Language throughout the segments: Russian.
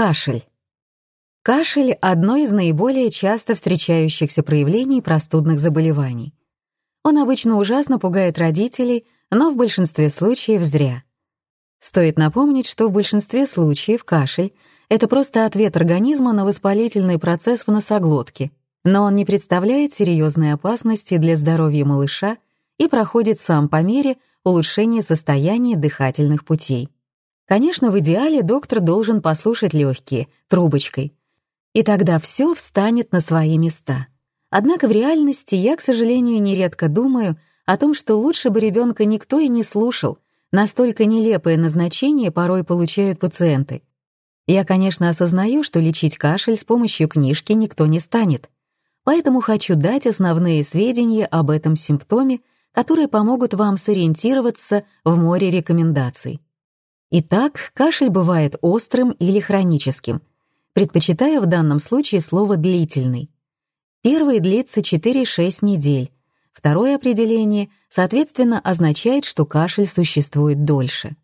Кашель. Кашель – одно из наиболее часто встречающихся проявлений простудных заболеваний. Он обычно ужасно пугает родителей, но в большинстве случаев зря. Стоит напомнить, что в большинстве случаев кашель — это просто ответ организма на воспалительный процесс в носоглотке, но он не представляет серьезной опасности для здоровья малыша и проходит сам по мере улучшения состояния дыхательных путей. Конечно, в идеале доктор должен послушать легкие, трубочкой, и тогда все встанет на свои места. Однако в реальности я, к сожалению, нередко думаю о том, что лучше бы ребенка никто и не слушал, настолько нелепое назначение порой получают пациенты. Я, конечно, осознаю, что лечить кашель с помощью книжки никто не станет, поэтому хочу дать основные сведения об этом симптоме, которые помогут вам сориентироваться в море рекомендаций. Итак, кашель бывает острым или хроническим. Предпочитаю в данном случае слово «длительный». Первый длится 4-6 недель. Второе определение, соответственно, означает, что кашель существует дольше.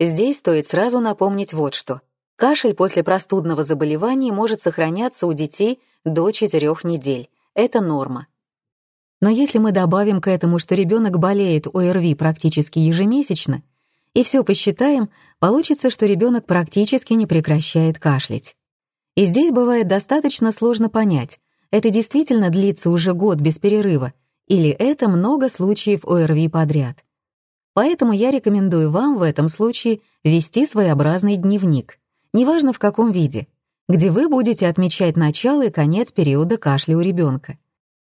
Здесь стоит сразу напомнить вот что. Кашель после простудного заболевания может сохраняться у детей до 4 недель. Это норма. Но если мы добавим к этому, что ребенок болеет ОРВИ практически ежемесячно, и все посчитаем, получится, что ребенок практически не прекращает кашлять. И здесь бывает достаточно сложно понять, это действительно длится уже год без перерыва, или это много случаев ОРВИ подряд. Поэтому я рекомендую вам в этом случае вести своеобразный дневник, неважно в каком виде, где вы будете отмечать начало и конец периода кашля у ребенка.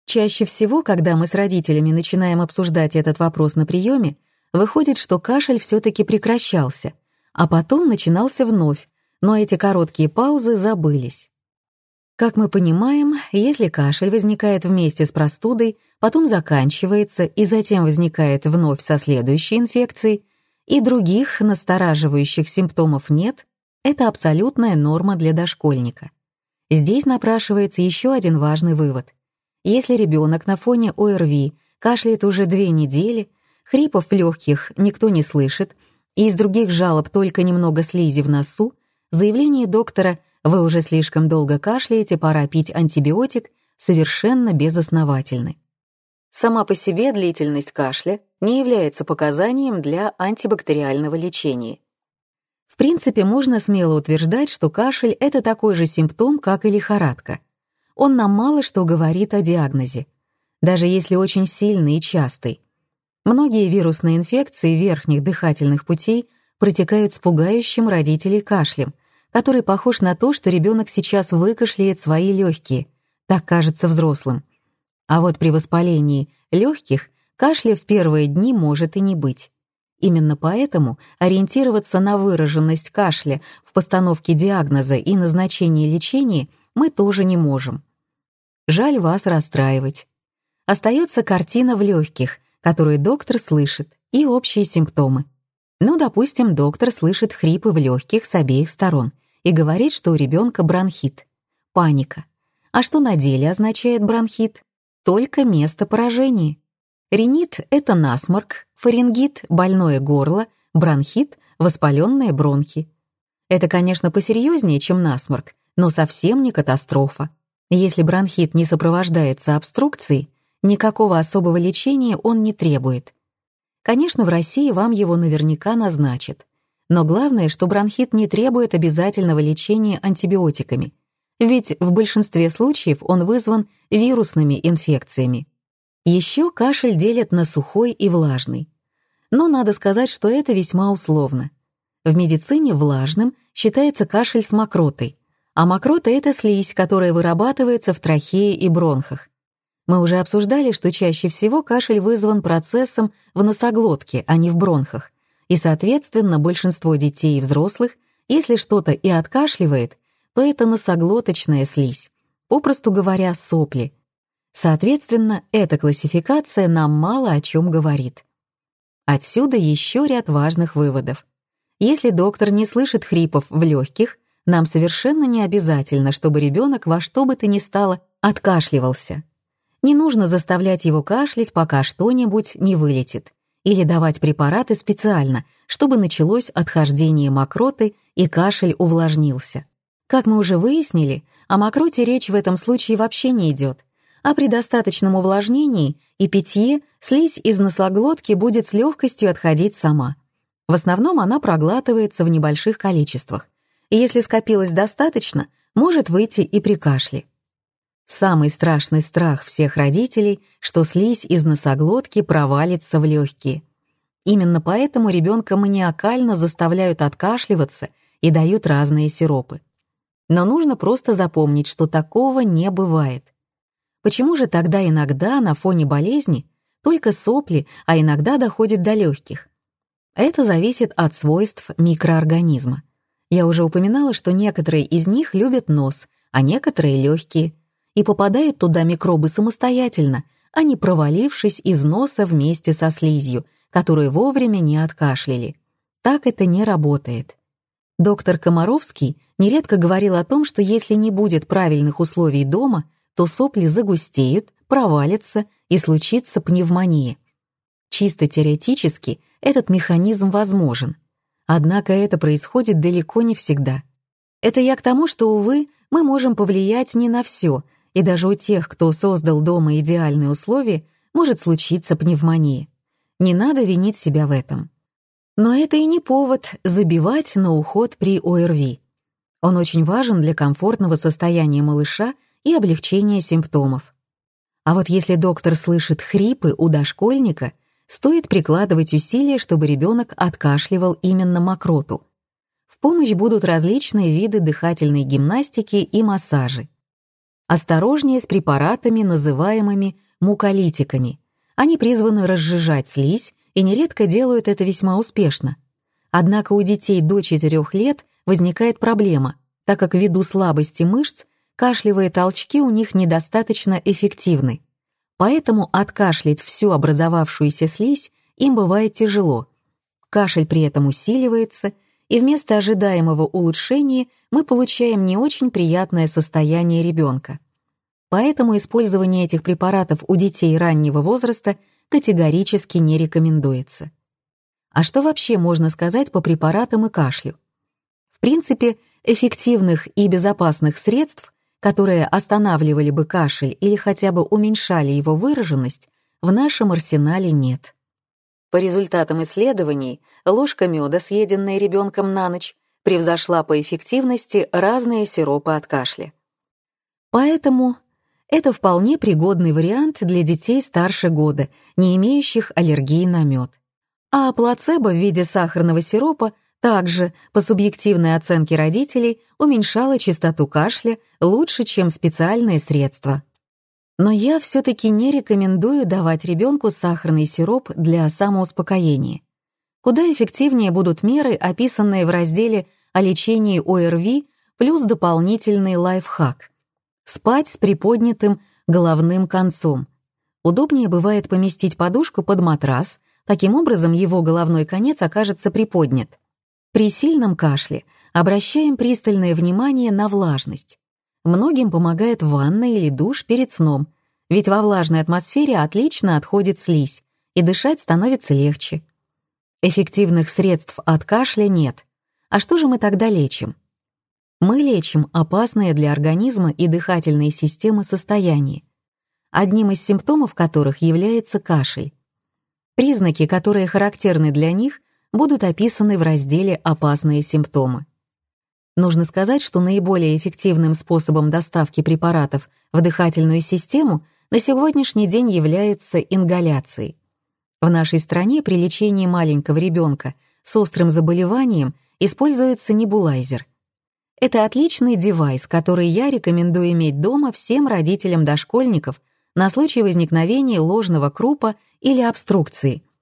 Чаще всего, когда мы с родителями начинаем обсуждать этот вопрос на приеме, Выходит, что кашель все-таки прекращался, а потом начинался вновь, но эти короткие паузы забылись. Как мы понимаем, если кашель возникает вместе с простудой, потом заканчивается и затем возникает вновь со следующей инфекцией, и других настораживающих симптомов нет, это абсолютная норма для дошкольника. Здесь напрашивается еще один важный вывод. Если ребенок на фоне ОРВИ кашляет уже две недели, Хрипов легких никто не слышит, и из других жалоб только немного слизи в носу, заявление доктора «Вы уже слишком долго кашляете, пора пить антибиотик» совершенно безосновательны. Сама по себе длительность кашля не является показанием для антибактериального лечения. В принципе, можно смело утверждать, что кашель — это такой же симптом, как и лихорадка. Он нам мало что говорит о диагнозе. Даже если очень сильный и частый, Многие вирусные инфекции верхних дыхательных путей протекают с пугающим родителей кашлем, который похож на то, что ребенок сейчас выкашляет свои легкие, так кажется взрослым. А вот при воспалении легких кашля в первые дни может и не быть. Именно поэтому ориентироваться на выраженность кашля в постановке диагноза и назначении лечения мы тоже не можем. Жаль вас расстраивать. Остается картина в легких, которую доктор слышит, и общие симптомы. Ну, допустим, доктор слышит хрипы в легких с обеих сторон и говорит, что у ребенка бронхит. Паника. А что на деле означает бронхит? Только место поражения. Ринит — это насморк, фарингит — больное горло, бронхит — воспаленные бронхи. Это, конечно, посерьезнее, чем насморк, но совсем не катастрофа. Если бронхит не сопровождается обструкцией, Никакого особого лечения он не требует. Конечно, в России вам его наверняка назначат. Но главное, что бронхит не требует обязательного лечения антибиотиками, ведь в большинстве случаев он вызван вирусными инфекциями. Еще кашель делят на сухой и влажный. Но надо сказать, что это весьма условно. В медицине влажным считается кашель с мокротой, а мокрота — это слизь, которая вырабатывается в трахее и бронхах. Мы уже обсуждали, что чаще всего кашель вызван процессом в носоглотке, а не в бронхах, и, соответственно, большинство детей и взрослых, если что-то и откашливает, то это носоглоточная слизь, попросту говоря, сопли. Соответственно, эта классификация нам мало о чем говорит. Отсюда еще ряд важных выводов. Если доктор не слышит хрипов в легких, нам совершенно не обязательно, чтобы ребенок во что бы то ни стало откашливался. Не нужно заставлять его кашлять, пока что-нибудь не вылетит, или давать препараты специально, чтобы началось отхождение мокроты и кашель увлажнился. Как мы уже выяснили, о мокроте речь в этом случае вообще не идет, а при достаточном увлажнении и питье слизь из носоглотки будет с легкостью отходить сама. В основном она проглатывается в небольших количествах, и если скопилось достаточно, может выйти и при кашле. Самый страшный страх всех родителей, что слизь из носоглотки провалится в легкие. Именно поэтому ребенка маниакально заставляют откашливаться и дают разные сиропы. Но нужно просто запомнить, что такого не бывает. Почему же тогда иногда на фоне болезни только сопли, а иногда доходит до легких? Это зависит от свойств микроорганизма. Я уже упоминала, что некоторые из них любят нос, а некоторые — легкие, и попадают туда микробы самостоятельно, а не провалившись из носа вместе со слизью, которую вовремя не откашляли. Так это не работает. Доктор Комаровский нередко говорил о том, что если не будет правильных условий дома, то сопли загустеют, провалятся и случится пневмония. Чисто теоретически этот механизм возможен, Однако это происходит далеко не всегда. Это я к тому, что, увы, мы можем повлиять не на все, и даже у тех, кто создал дома идеальные условия, может случиться пневмония. Не надо винить себя в этом. Но это и не повод забивать на уход при ОРВИ. Он очень важен для комфортного состояния малыша и облегчения симптомов. А вот если доктор слышит хрипы у дошкольника стоит прикладывать усилия, чтобы ребенок откашливал именно мокроту. В помощь будут различные виды дыхательной гимнастики и массажи. Осторожнее с препаратами, называемыми муколитиками. Они призваны разжижать слизь и нередко делают это весьма успешно. Однако у детей до 4 лет возникает проблема, так как ввиду слабости мышц кашлевые толчки у них недостаточно эффективны. Поэтому откашлять всю образовавшуюся слизь им бывает тяжело. Кашель при этом усиливается, и вместо ожидаемого улучшения мы получаем не очень приятное состояние ребенка. Поэтому использование этих препаратов у детей раннего возраста категорически не рекомендуется. А что вообще можно сказать по препаратам и кашлю? В принципе, эффективных и безопасных средств которые останавливали бы кашель или хотя бы уменьшали его выраженность, в нашем арсенале нет. По результатам исследований, ложка меда, съеденная ребенком на ночь, превзошла по эффективности разные сиропы от кашля. Поэтому это вполне пригодный вариант для детей старше года, не имеющих аллергии на мед. А плацебо в виде сахарного сиропа также, по субъективной оценке родителей, уменьшала частоту кашля лучше, чем специальные средства. Но я все-таки не рекомендую давать ребенку сахарный сироп для самоуспокоения. Куда эффективнее будут меры, описанные в разделе о лечении ОРВИ, плюс дополнительный лайфхак. Спать с приподнятым головным концом. Удобнее бывает поместить подушку под матрас, таким образом его головной конец окажется приподнят. При сильном кашле обращаем пристальное внимание на влажность. Многим помогает ванна или душ перед сном, ведь во влажной атмосфере отлично отходит слизь, и дышать становится легче. Эффективных средств от кашля нет. А что же мы тогда лечим? Мы лечим опасные для организма и дыхательной системы состояния, одним из симптомов которых является кашель. Признаки, которые характерны для них, будут описаны в разделе «Опасные симптомы». Нужно сказать, что наиболее эффективным способом доставки препаратов в дыхательную систему на сегодняшний день являются ингаляции. В нашей стране при лечении маленького ребенка с острым заболеванием используется небулайзер. Это отличный девайс, который я рекомендую иметь дома всем родителям дошкольников на случай возникновения ложного крупа или обструкции –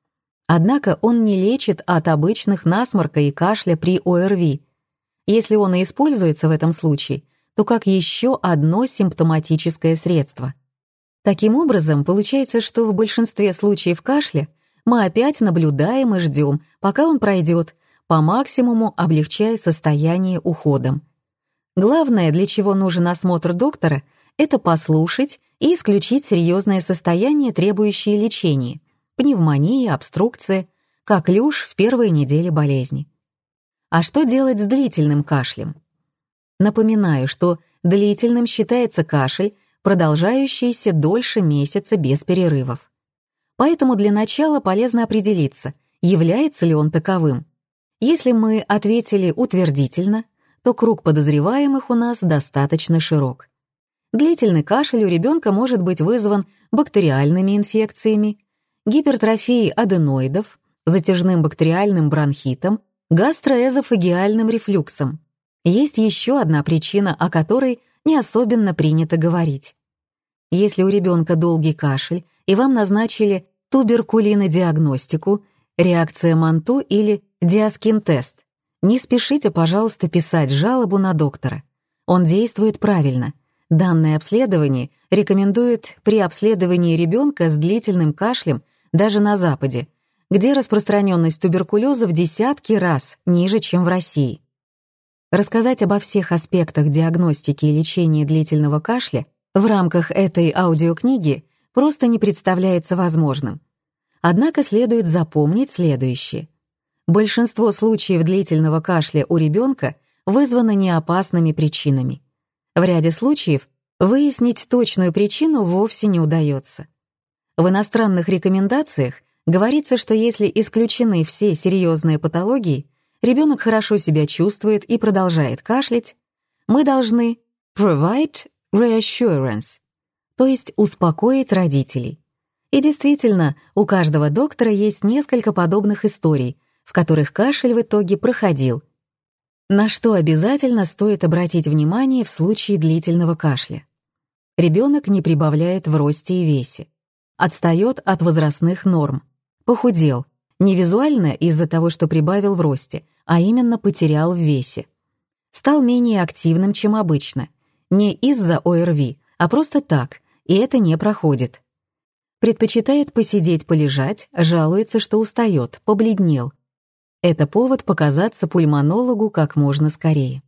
Однако он не лечит от обычных насморка и кашля при ОРВИ. Если он и используется в этом случае, то как еще одно симптоматическое средство. Таким образом, получается, что в большинстве случаев кашля мы опять наблюдаем и ждем, пока он пройдет, по максимуму облегчая состояние уходом. Главное, для чего нужен осмотр доктора, это послушать и исключить серьезное состояние, требующее лечения, пневмония, обструкция, как люш в первые недели болезни. А что делать с длительным кашлем? Напоминаю, что длительным считается кашель, продолжающийся дольше месяца без перерывов. Поэтому для начала полезно определиться, является ли он таковым. Если мы ответили утвердительно, то круг подозреваемых у нас достаточно широк. Длительный кашель у ребенка может быть вызван бактериальными инфекциями, гипертрофией аденоидов, затяжным бактериальным бронхитом, гастроэзофагиальным рефлюксом. Есть еще одна причина, о которой не особенно принято говорить. Если у ребенка долгий кашель и вам назначили туберкулинодиагностику, реакция Манту или диаскин-тест, не спешите, пожалуйста, писать жалобу на доктора. Он действует правильно. Данное обследование рекомендует при обследовании ребенка с длительным кашлем даже на Западе, где распространенность туберкулеза в десятки раз ниже, чем в России. Рассказать обо всех аспектах диагностики и лечения длительного кашля в рамках этой аудиокниги просто не представляется возможным. Однако следует запомнить следующее. Большинство случаев длительного кашля у ребенка вызвано неопасными причинами. В ряде случаев выяснить точную причину вовсе не удается. В иностранных рекомендациях говорится, что если исключены все серьезные патологии, ребенок хорошо себя чувствует и продолжает кашлять, мы должны provide reassurance, то есть успокоить родителей. И действительно, у каждого доктора есть несколько подобных историй, в которых кашель в итоге проходил. На что обязательно стоит обратить внимание в случае длительного кашля. Ребенок не прибавляет в росте и весе, отстает от возрастных норм, похудел, не визуально из-за того, что прибавил в росте, а именно потерял в весе. Стал менее активным, чем обычно, не из-за ОРВИ, а просто так, и это не проходит. Предпочитает посидеть, полежать, жалуется, что устает, побледнел. Это повод показаться пульмонологу как можно скорее.